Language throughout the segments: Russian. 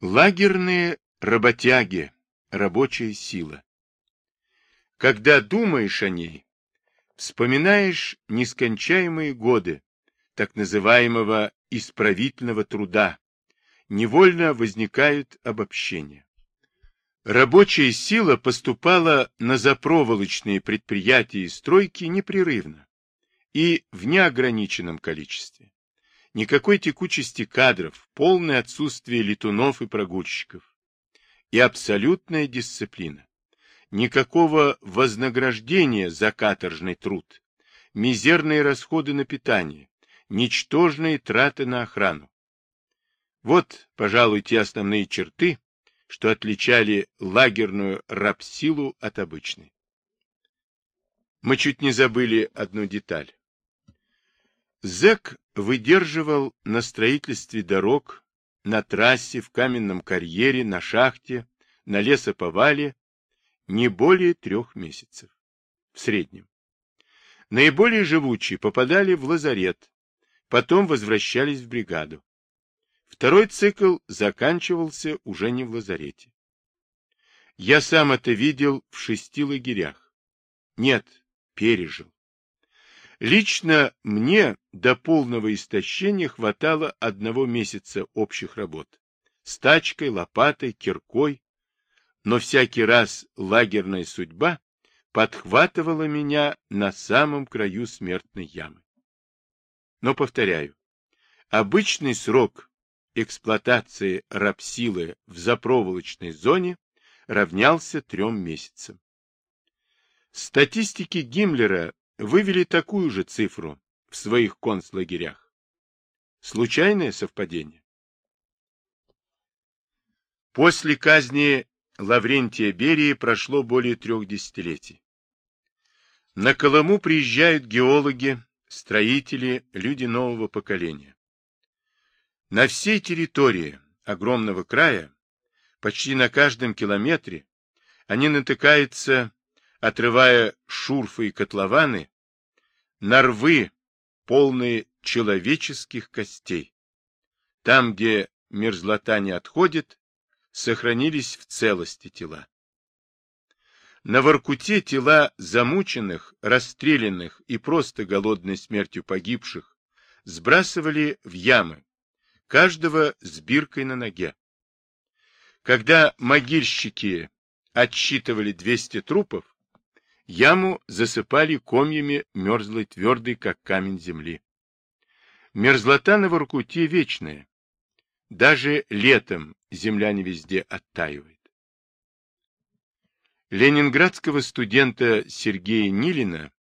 Лагерные работяги, рабочая сила. Когда думаешь о ней, вспоминаешь нескончаемые годы так называемого исправительного труда, невольно возникают обобщения. Рабочая сила поступала на запроволочные предприятия и стройки непрерывно и в неограниченном количестве никакой текучести кадров, полное отсутствие летунов и прогульщиков и абсолютная дисциплина. Никакого вознаграждения за каторжный труд, мизерные расходы на питание, ничтожные траты на охрану. Вот, пожалуй, те основные черты, что отличали лагерную рабсилу от обычной. Мы чуть не забыли одну деталь. Зэк выдерживал на строительстве дорог, на трассе, в каменном карьере, на шахте, на лесоповале не более трех месяцев в среднем. Наиболее живучие попадали в лазарет, потом возвращались в бригаду. Второй цикл заканчивался уже не в лазарете. Я сам это видел в шести лагерях. Нет, пережил. Лично мне до полного истощения хватало одного месяца общих работ. С тачкой, лопатой, киркой. Но всякий раз лагерная судьба подхватывала меня на самом краю смертной ямы. Но, повторяю, обычный срок эксплуатации рабсилы в запроволочной зоне равнялся трем месяцам. Статистики Гиммлера вывели такую же цифру в своих концлагерях. Случайное совпадение? После казни Лаврентия Берии прошло более трех десятилетий. На Колыму приезжают геологи, строители, люди нового поколения. На всей территории огромного края, почти на каждом километре, они натыкаются отрывая шурфы и котлованы, нарвы, полные человеческих костей. Там, где мерзлота не отходит, сохранились в целости тела. На Воркуте тела замученных, расстрелянных и просто голодной смертью погибших сбрасывали в ямы, каждого с биркой на ноге. Когда могильщики отсчитывали 200 трупов, Яму засыпали комьями мерзлой твердой, как камень земли. Мерзлота на Воркуте вечная. Даже летом земля не везде оттаивает. Ленинградского студента Сергея Нилина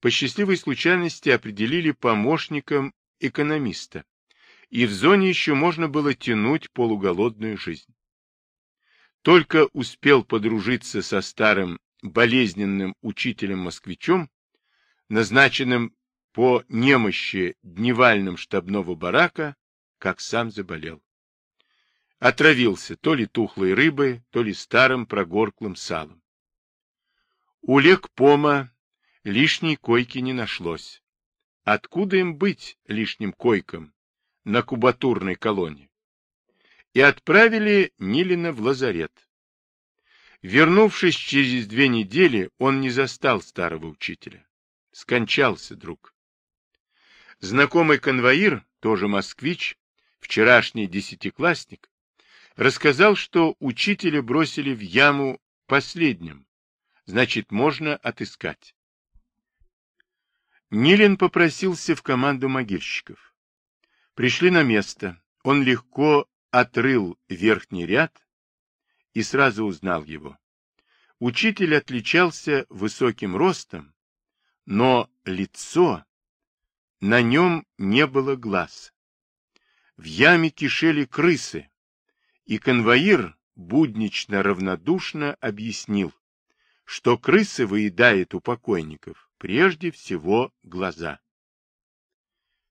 по счастливой случайности определили помощником экономиста, и в зоне еще можно было тянуть полуголодную жизнь. Только успел подружиться со старым болезненным учителем-москвичом, назначенным по немощи дневальным штабного барака, как сам заболел. Отравился то ли тухлой рыбой, то ли старым прогорклым салом. У Лекпома лишней койки не нашлось. Откуда им быть лишним койкам на кубатурной колонне? И отправили Нилина в лазарет. Вернувшись через две недели, он не застал старого учителя. Скончался друг. Знакомый конвоир, тоже москвич, вчерашний десятиклассник, рассказал, что учителя бросили в яму последним, значит, можно отыскать. Нилин попросился в команду могильщиков. Пришли на место. Он легко отрыл верхний ряд, и сразу узнал его. Учитель отличался высоким ростом, но лицо, на нем не было глаз. В яме кишели крысы, и конвоир буднично равнодушно объяснил, что крысы выедает у покойников прежде всего глаза.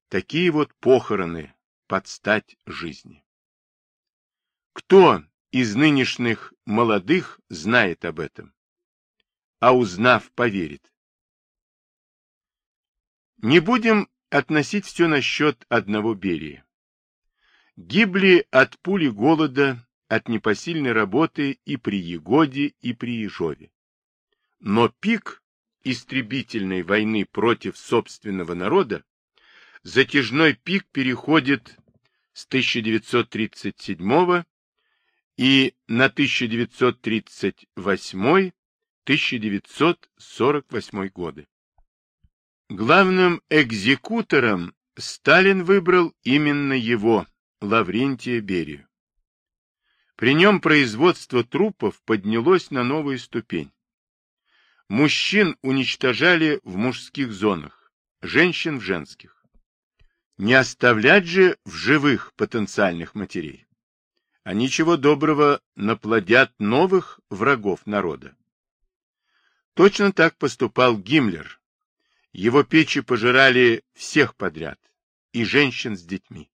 Такие вот похороны под стать жизни. Кто из нынешних молодых знает об этом, а узнав, поверит. Не будем относить все насчет одного Берии. Гибли от пули голода, от непосильной работы и при Егоде, и при Ежове. Но пик истребительной войны против собственного народа, затяжной пик переходит с 1937 и на 1938-1948 годы. Главным экзекутором Сталин выбрал именно его, Лаврентия Берию. При нем производство трупов поднялось на новую ступень. Мужчин уничтожали в мужских зонах, женщин в женских. Не оставлять же в живых потенциальных матерей. А ничего доброго наплодят новых врагов народа. Точно так поступал Гиммлер, его печи пожирали всех подряд, и женщин с детьми.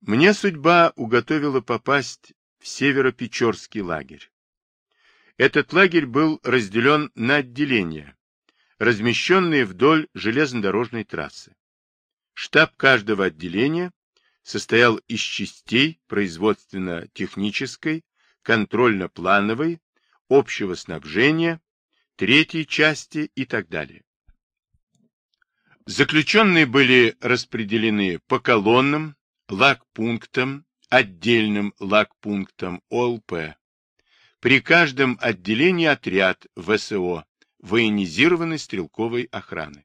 Мне судьба уготовила попасть в Северо-Печорский лагерь. Этот лагерь был разделен на отделения, размещенные вдоль железнодорожной трассы. Штаб каждого отделения состоял из частей производственно-технической, контрольно-плановой, общего снабжения, третьей части и так далее. Заключенные были распределены по колоннам, лагпунктам, отдельным лагпунктам ОЛП. При каждом отделении отряд ВСО, военизированной стрелковой охраны.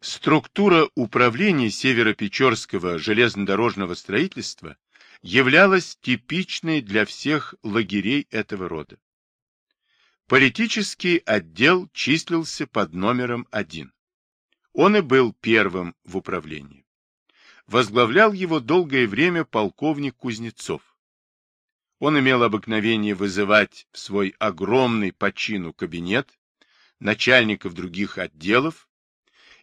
Структура управления Северо-Печорского железнодорожного строительства являлась типичной для всех лагерей этого рода. Политический отдел числился под номером один. Он и был первым в управлении. Возглавлял его долгое время полковник Кузнецов. Он имел обыкновение вызывать в свой огромный по чину кабинет начальников других отделов,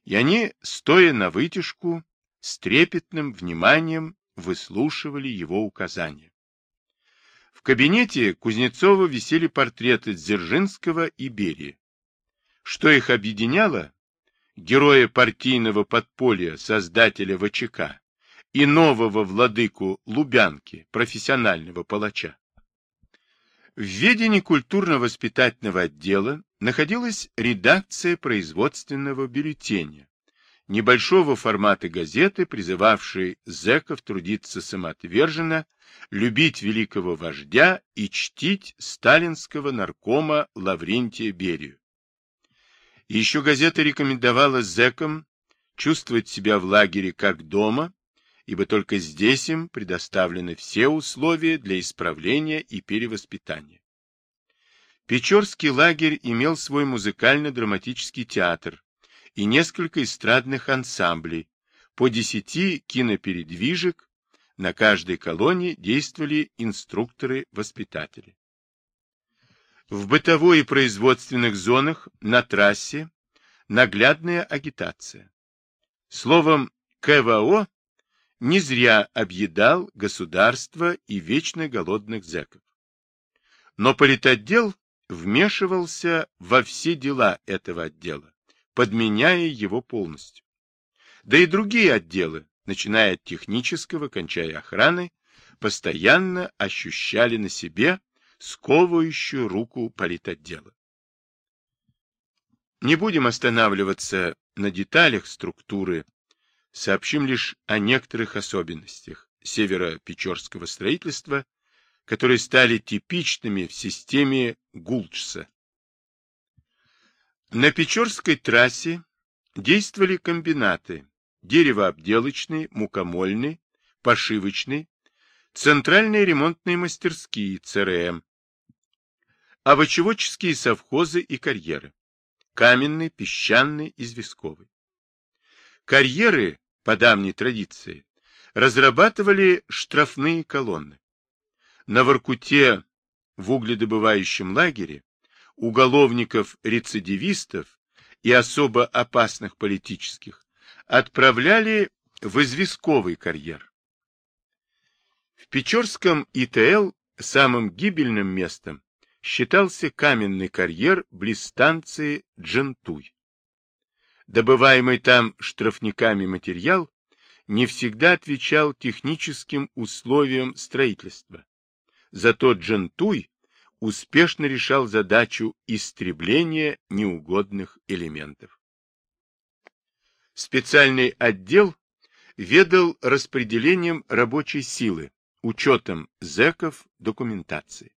и они, стоя на вытяжку, с трепетным вниманием выслушивали его указания. В кабинете Кузнецова висели портреты Дзержинского и Берии. Что их объединяло? Героя партийного подполья, создателя ВЧК и нового владыку Лубянки, профессионального палача. В ведении культурно-воспитательного отдела находилась редакция производственного бюллетеня, небольшого формата газеты, призывавшей зэков трудиться самоотверженно, любить великого вождя и чтить сталинского наркома Лаврентия Берию. еще газета рекомендовала зэкам чувствовать себя в лагере как дома, ибо только здесь им предоставлены все условия для исправления и перевоспитания. Печорский лагерь имел свой музыкально-драматический театр, и несколько эстрадных ансамблей, по десяти кинопередвижек, на каждой колонии действовали инструкторы-воспитатели. В бытовой и производственных зонах на трассе наглядная агитация. Словом, КВО не зря объедал государство и вечно голодных зэков. Но политотдел вмешивался во все дела этого отдела, подменяя его полностью. Да и другие отделы, начиная от технического, кончая охраной, постоянно ощущали на себе сковывающую руку политотдела. Не будем останавливаться на деталях структуры, сообщим лишь о некоторых особенностях северо-печорского строительства, которые стали типичными в системе Гулчса. На Печорской трассе действовали комбинаты деревообделочный, мукомольный, пошивочный, центральные ремонтные мастерские ЦРМ, овощеводческие совхозы и карьеры, каменный, песчаный, известковый. Карьеры, по давней традиции, разрабатывали штрафные колонны. На Воркуте в угледобывающем лагере уголовников-рецидивистов и особо опасных политических отправляли в известковый карьер. В Печорском ИТЛ самым гибельным местом считался каменный карьер близ станции Джентуй. Добываемый там штрафниками материал не всегда отвечал техническим условиям строительства. Зато Джентуй успешно решал задачу истребления неугодных элементов. Специальный отдел ведал распределением рабочей силы, учетом зэков, документации.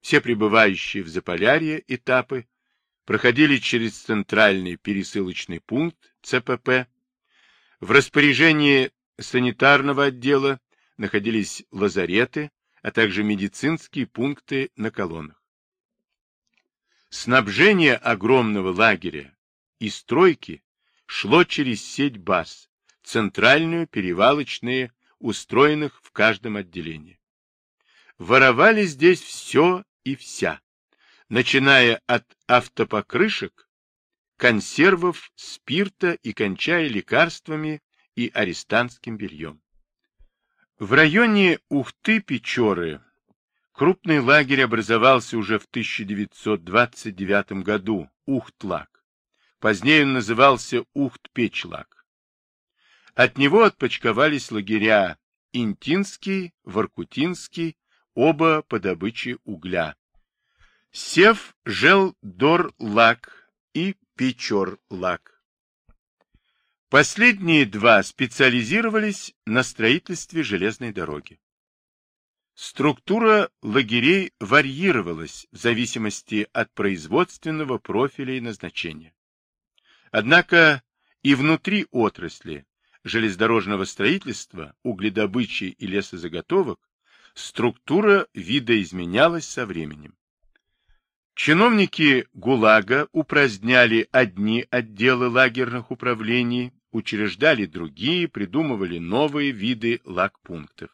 Все прибывающие в Заполярье этапы проходили через центральный пересылочный пункт ЦПП. В распоряжении санитарного отдела находились лазареты, а также медицинские пункты на колоннах. Снабжение огромного лагеря и стройки шло через сеть баз, центральную, перевалочные, устроенных в каждом отделении. Воровали здесь все и вся, начиная от автопокрышек, консервов, спирта и кончая лекарствами и арестантским бельем. В районе Ухты-Печоры крупный лагерь образовался уже в 1929 году, Ухтлаг. Позднее он назывался Ухт-Печлаг. От него отпочковались лагеря Интинский, Воркутинский, оба по добыче угля. Сев, Жел, Дор, Лак и Печор, Лак. Последние два специализировались на строительстве железной дороги. Структура лагерей варьировалась в зависимости от производственного профиля и назначения. Однако и внутри отрасли железнодорожного строительства, угледобычи и лесозаготовок структура видоизменялась со временем. Чиновники ГУЛАГа упраздняли одни отделы лагерных управлений учреждали другие, придумывали новые виды лагпунктов.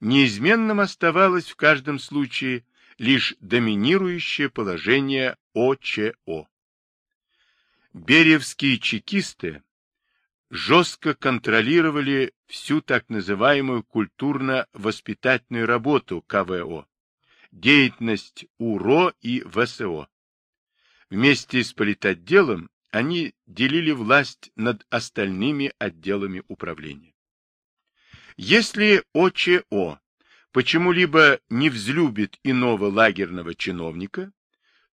Неизменным оставалось в каждом случае лишь доминирующее положение ОЧО. Беревские чекисты жестко контролировали всю так называемую культурно-воспитательную работу КВО, деятельность УРО и ВСО. Вместе с политотделом они делили власть над остальными отделами управления. Если ОЧО почему-либо не взлюбит иного лагерного чиновника,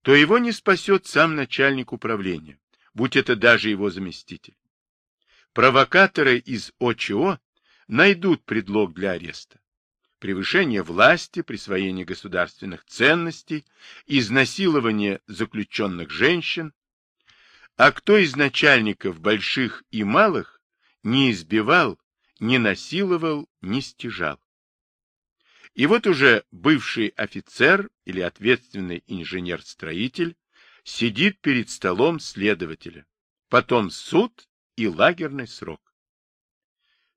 то его не спасет сам начальник управления, будь это даже его заместитель. Провокаторы из ОЧО найдут предлог для ареста. Превышение власти, присвоение государственных ценностей, изнасилование заключенных женщин, а кто из начальников больших и малых не избивал, не насиловал, не стяжал? И вот уже бывший офицер или ответственный инженер-строитель сидит перед столом следователя, потом суд и лагерный срок.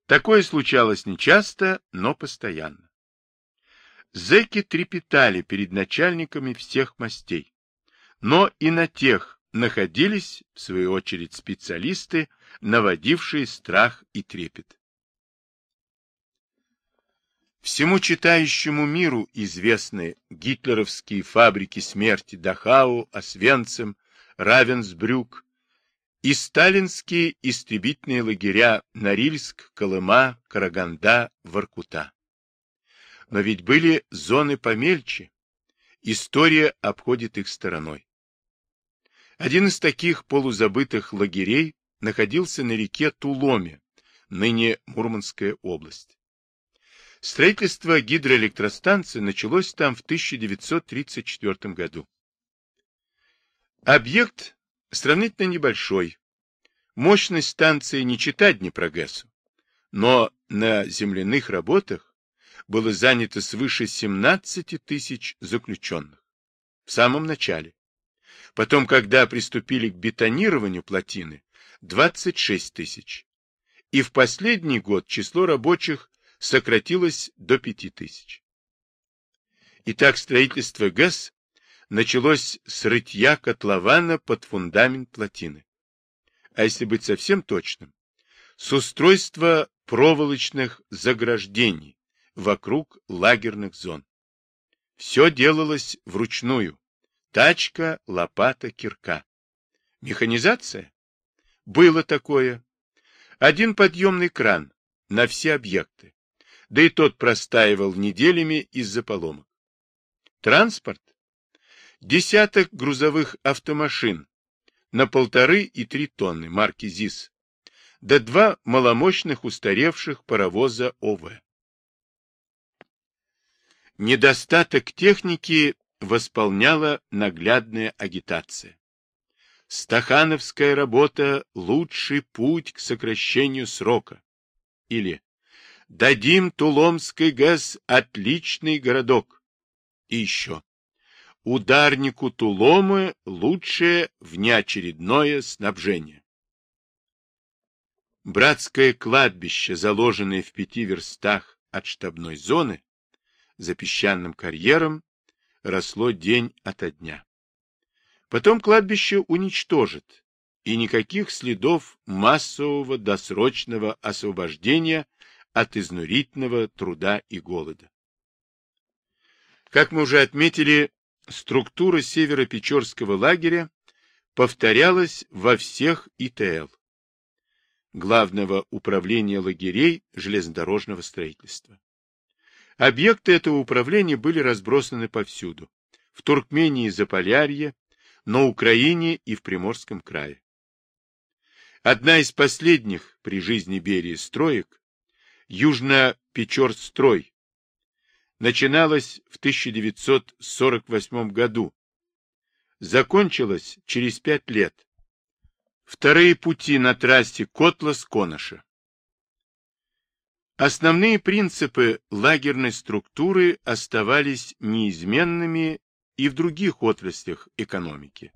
Такое случалось нечасто, но постоянно. Зеки трепетали перед начальниками всех мастей, но и на тех, находились, в свою очередь, специалисты, наводившие страх и трепет. Всему читающему миру известны гитлеровские фабрики смерти Дахау, Освенцим, Равенсбрюк и сталинские истребительные лагеря Норильск, Колыма, Караганда, Воркута. Но ведь были зоны помельче. История обходит их стороной. Один из таких полузабытых лагерей находился на реке Туломе, ныне Мурманская область. Строительство гидроэлектростанции началось там в 1934 году. Объект сравнительно небольшой. Мощность станции не читать Днепрогэсу, но на земляных работах было занято свыше 17 тысяч заключенных. В самом начале. Потом, когда приступили к бетонированию плотины, 26 тысяч. И в последний год число рабочих сократилось до 5 тысяч. Итак, строительство ГЭС началось с рытья котлована под фундамент плотины. А если быть совсем точным, с устройства проволочных заграждений вокруг лагерных зон. Все делалось вручную, Тачка, лопата, кирка. Механизация? Было такое. Один подъемный кран на все объекты, да и тот простаивал неделями из-за поломок. Транспорт. Десяток грузовых автомашин на полторы и три тонны марки ЗИС, да два маломощных устаревших паровоза ОВ. Недостаток техники восполняла наглядная агитация. Стахановская работа – лучший путь к сокращению срока. Или «Дадим Туломской ГЭС отличный городок». И еще «Ударнику Туломы лучшее внеочередное снабжение». Братское кладбище, заложенное в пяти верстах от штабной зоны, за песчаным карьером, росло день ото дня. Потом кладбище уничтожит, и никаких следов массового досрочного освобождения от изнурительного труда и голода. Как мы уже отметили, структура северо-печорского лагеря повторялась во всех ИТЛ. Главного управления лагерей железнодорожного строительства. Объекты этого управления были разбросаны повсюду. В Туркмении и Заполярье, на Украине и в Приморском крае. Одна из последних при жизни Берии строек, Южно-Печорстрой, начиналась в 1948 году, закончилась через пять лет. Вторые пути на трассе Котлас-Коноша. Основные принципы лагерной структуры оставались неизменными и в других отраслях экономики.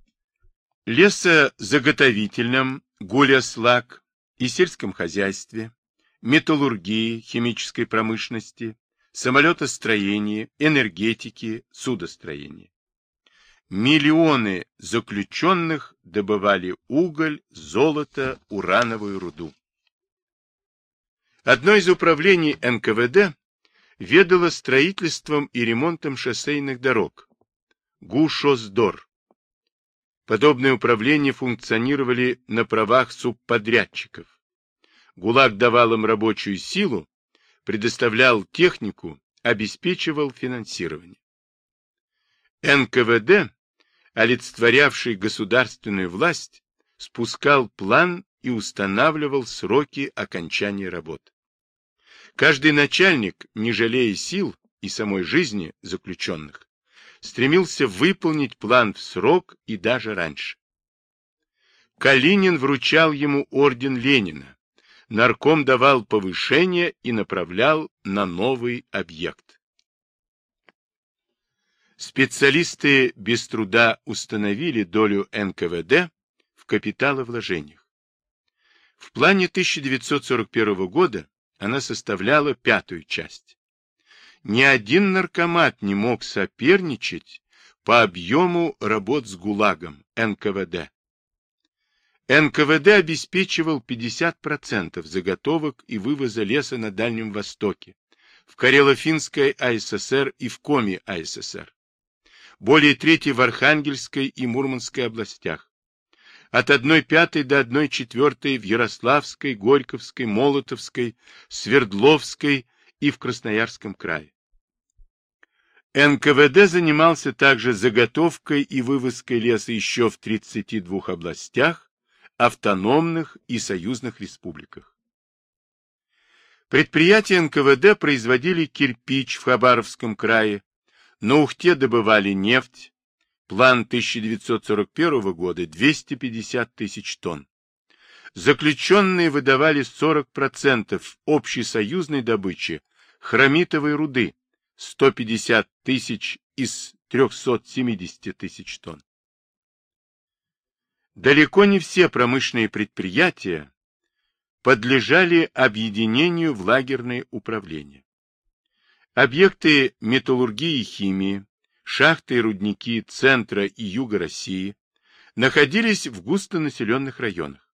Лесозаготовительном, гуляслаг и сельском хозяйстве, металлургии, химической промышленности, самолетостроении, энергетике, судостроении. Миллионы заключенных добывали уголь, золото, урановую руду. Одно из управлений НКВД ведало строительством и ремонтом шоссейных дорог. ГУШОСДОР. Подобные управления функционировали на правах субподрядчиков. ГУЛАГ давал им рабочую силу, предоставлял технику, обеспечивал финансирование. НКВД, олицетворявший государственную власть, спускал план и устанавливал сроки окончания работ. Каждый начальник, не жалея сил и самой жизни заключенных, стремился выполнить план в срок и даже раньше. Калинин вручал ему орден Ленина, нарком давал повышение и направлял на новый объект. Специалисты без труда установили долю НКВД в капиталовложениях. В плане 1941 года она составляла пятую часть. Ни один наркомат не мог соперничать по объему работ с ГУЛАГом НКВД. НКВД обеспечивал 50% заготовок и вывоза леса на Дальнем Востоке, в Карело-Финской АССР и в Коми АССР. Более трети в Архангельской и Мурманской областях от 1 пятой до 1 четвертой в Ярославской, Горьковской, Молотовской, Свердловской и в Красноярском крае. НКВД занимался также заготовкой и вывозкой леса еще в 32 областях, автономных и союзных республиках. Предприятия НКВД производили кирпич в Хабаровском крае, на Ухте добывали нефть, План 1941 года 250 тысяч тонн. Заключенные выдавали 40% общесоюзной добычи хромитовой руды 150 тысяч из 370 тысяч тонн. Далеко не все промышленные предприятия подлежали объединению в лагерные управления. Объекты металлургии и химии, шахты и рудники центра и юга России находились в густонаселенных районах.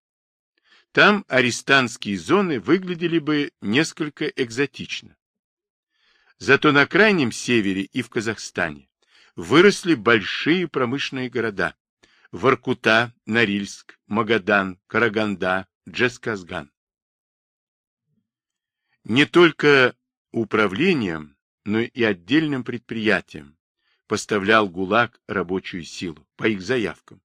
Там арестантские зоны выглядели бы несколько экзотично. Зато на крайнем севере и в Казахстане выросли большие промышленные города – Воркута, Норильск, Магадан, Караганда, Джесказган. Не только управлением, но и отдельным предприятиям поставлял ГУЛАГ рабочую силу по их заявкам.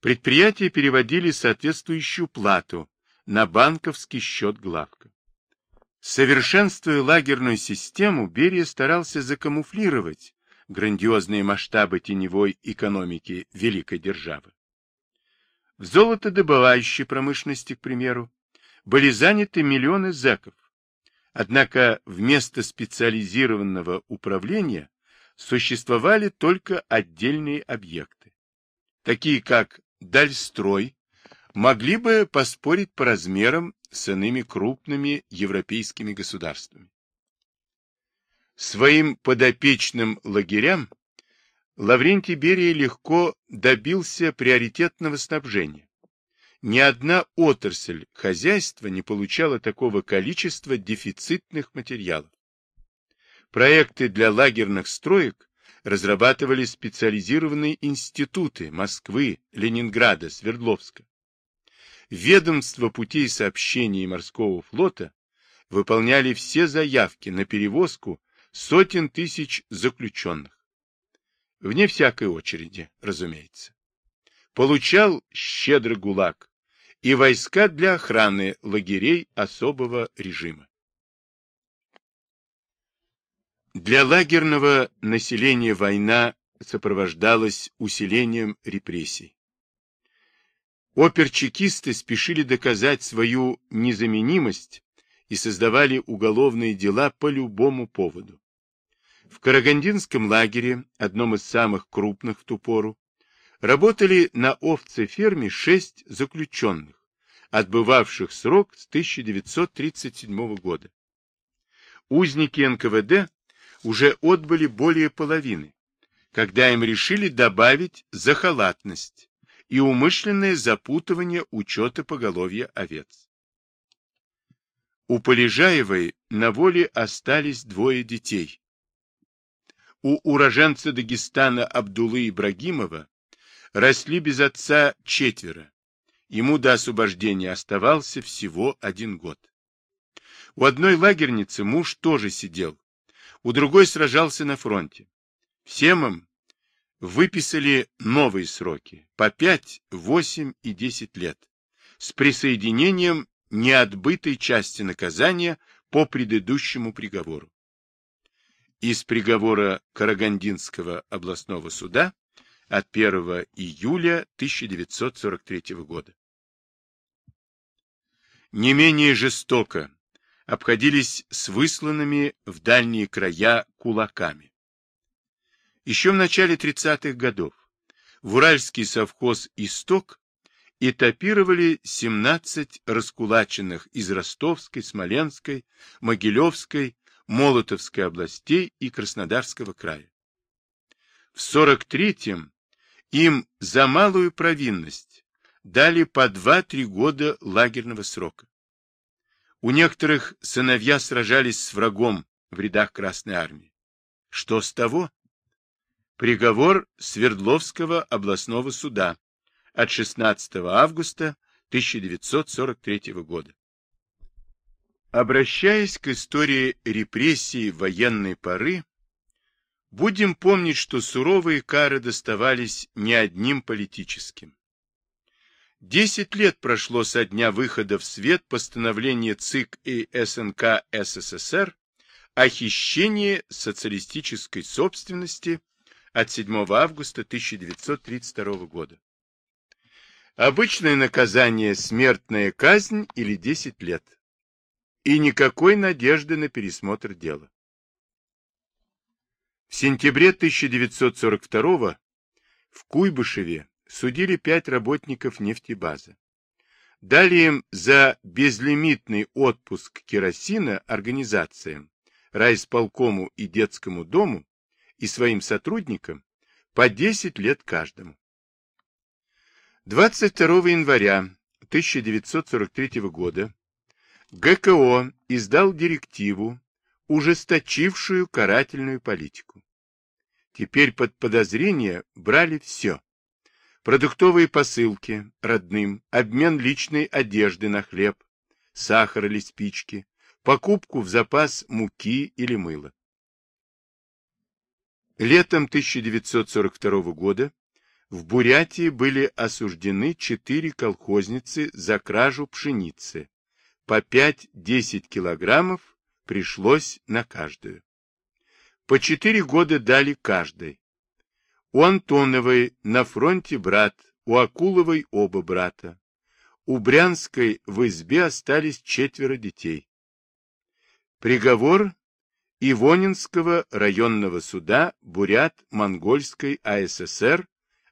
Предприятия переводили соответствующую плату на банковский счет главка. Совершенствуя лагерную систему, Берия старался закамуфлировать грандиозные масштабы теневой экономики великой державы. В золотодобывающей промышленности, к примеру, были заняты миллионы зэков. Однако вместо специализированного управления существовали только отдельные объекты, такие как Дальстрой, могли бы поспорить по размерам с иными крупными европейскими государствами. Своим подопечным лагерям Лаврентий Берия легко добился приоритетного снабжения. Ни одна отрасль хозяйства не получала такого количества дефицитных материалов. Проекты для лагерных строек разрабатывали специализированные институты Москвы, Ленинграда, Свердловска. Ведомства путей сообщения и морского флота выполняли все заявки на перевозку сотен тысяч заключенных. Вне всякой очереди, разумеется. Получал щедрый ГУЛАГ и войска для охраны лагерей особого режима. Для лагерного населения война сопровождалась усилением репрессий. Оперчекисты спешили доказать свою незаменимость и создавали уголовные дела по любому поводу. В Карагандинском лагере, одном из самых крупных в ту пору, работали на овцеферме шесть заключенных, отбывавших срок с 1937 года. Узники НКВД уже отбыли более половины, когда им решили добавить захалатность и умышленное запутывание учета поголовья овец. У Полежаевой на воле остались двое детей, у уроженца Дагестана Абдулы Ибрагимова росли без отца четверо. Ему до освобождения оставался всего один год. У одной лагерницы муж тоже сидел, у другой сражался на фронте. Всем им выписали новые сроки по 5, 8 и 10 лет с присоединением неотбытой части наказания по предыдущему приговору из приговора Карагандинского областного суда от 1 июля 1943 года. Не менее жестоко обходились с высланными в дальние края кулаками. Еще в начале 30-х годов в Уральский совхоз «Исток» этапировали 17 раскулаченных из Ростовской, Смоленской, Могилевской, Молотовской областей и Краснодарского края. В 43-м им за малую провинность дали по 2-3 года лагерного срока. У некоторых сыновья сражались с врагом в рядах Красной Армии. Что с того? Приговор Свердловского областного суда от 16 августа 1943 года. Обращаясь к истории репрессий военной поры, будем помнить, что суровые кары доставались не одним политическим. Десять лет прошло со дня выхода в свет постановления ЦИК и СНК СССР о хищении социалистической собственности от 7 августа 1932 года. Обычное наказание – смертная казнь или 10 лет и никакой надежды на пересмотр дела. В сентябре 1942 в Куйбышеве судили пять работников нефтебазы. Дали им за безлимитный отпуск керосина организациям, райисполкому и детскому дому и своим сотрудникам по 10 лет каждому. 22 января 1943 года ГКО издал директиву, ужесточившую карательную политику. Теперь под подозрение брали все. Продуктовые посылки родным, обмен личной одежды на хлеб, сахар или спички, покупку в запас муки или мыла. Летом 1942 года в Бурятии были осуждены четыре колхозницы за кражу пшеницы. По 5-10 килограммов пришлось на каждую. По четыре года дали каждой. У Антоновой на фронте брат, у Акуловой оба брата. У Брянской в избе остались четверо детей. Приговор Ивонинского районного суда Бурят-Монгольской АССР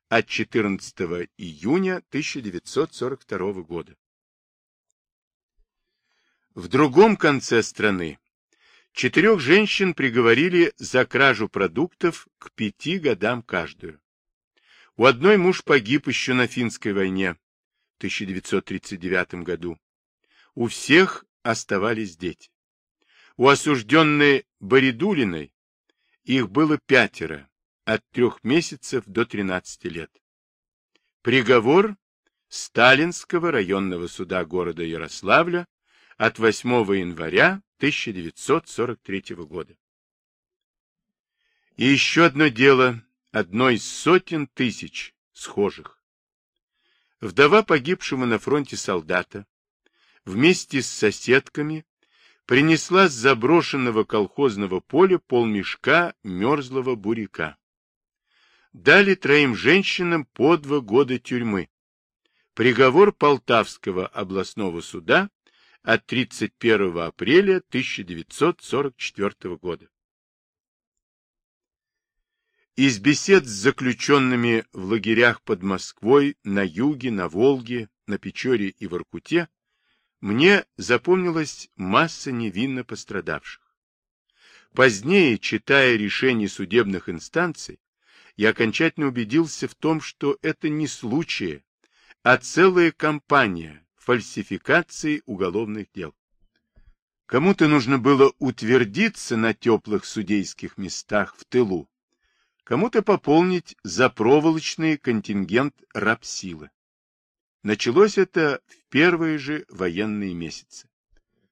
от 14 июня 1942 года. В другом конце страны четырех женщин приговорили за кражу продуктов к пяти годам каждую. У одной муж погиб еще на финской войне в 1939 году. У всех оставались дети. У осужденной Боридулиной их было пятеро, от трех месяцев до 13 лет. Приговор Сталинского районного суда города Ярославля от 8 января 1943 года. И еще одно дело, одно из сотен тысяч схожих. Вдова погибшего на фронте солдата вместе с соседками принесла с заброшенного колхозного поля полмешка мерзлого буряка. Дали троим женщинам по два года тюрьмы. Приговор Полтавского областного суда от 31 апреля 1944 года. Из бесед с заключенными в лагерях под Москвой, на юге, на Волге, на Печоре и в Иркуте мне запомнилась масса невинно пострадавших. Позднее, читая решения судебных инстанций, я окончательно убедился в том, что это не случаи, а целая кампания фальсификации уголовных дел. Кому-то нужно было утвердиться на теплых судейских местах в тылу, кому-то пополнить запроволочный контингент рабсилы. Началось это в первые же военные месяцы.